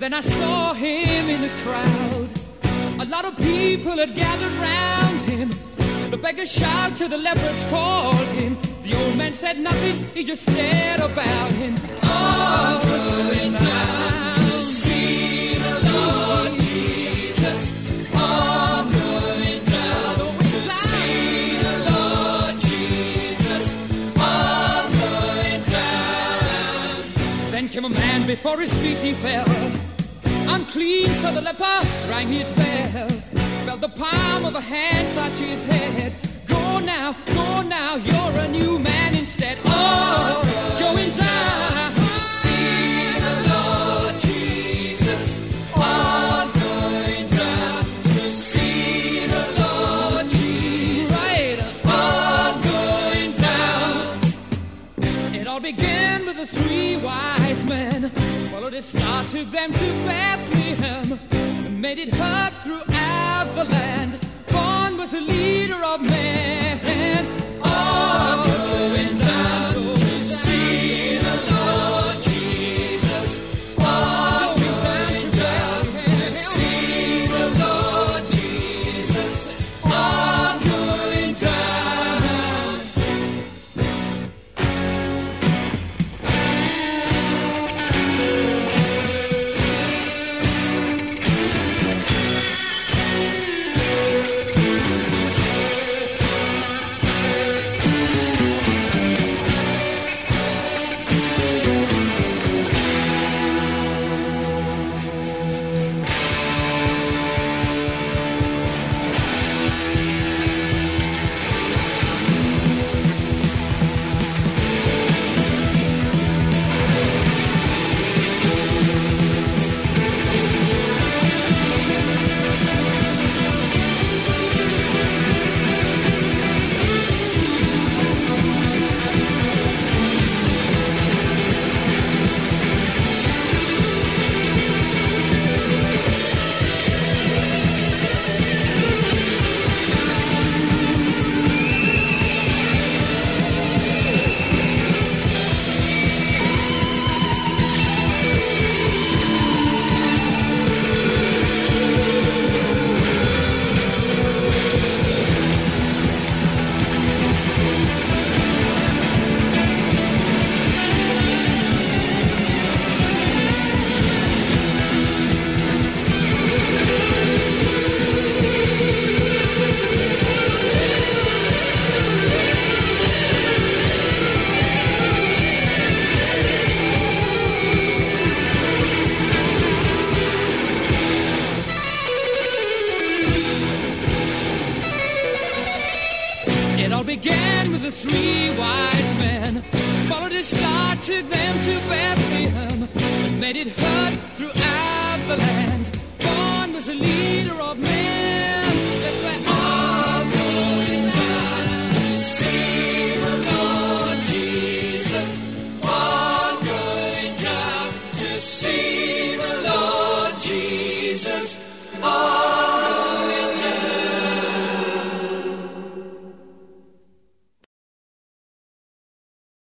Then I saw him in the crowd. A lot of people had gathered round him. The beggar shouted to the lepers called him. The old man said nothing, he just stared about him. All going down to see the Lord Jesus. All going down to see the Lord Jesus. All going down. Then came a man before his feet he fell. Unclean, so the leper rang his bell. Felt the palm of a hand touch his head. Go now, go now, you're a new man instead. Oh, going down. To see the Lord Jesus. Oh, going down to see the Lord Jesus. Right. Oh, going down. It all began with the three wise men. Followed his star, took them to Bethlehem. And made it heard throughout the land. It all began with the three wise men. Followed his star to them to Bethlehem. Made it heard throughout the land. Born was a leader of men.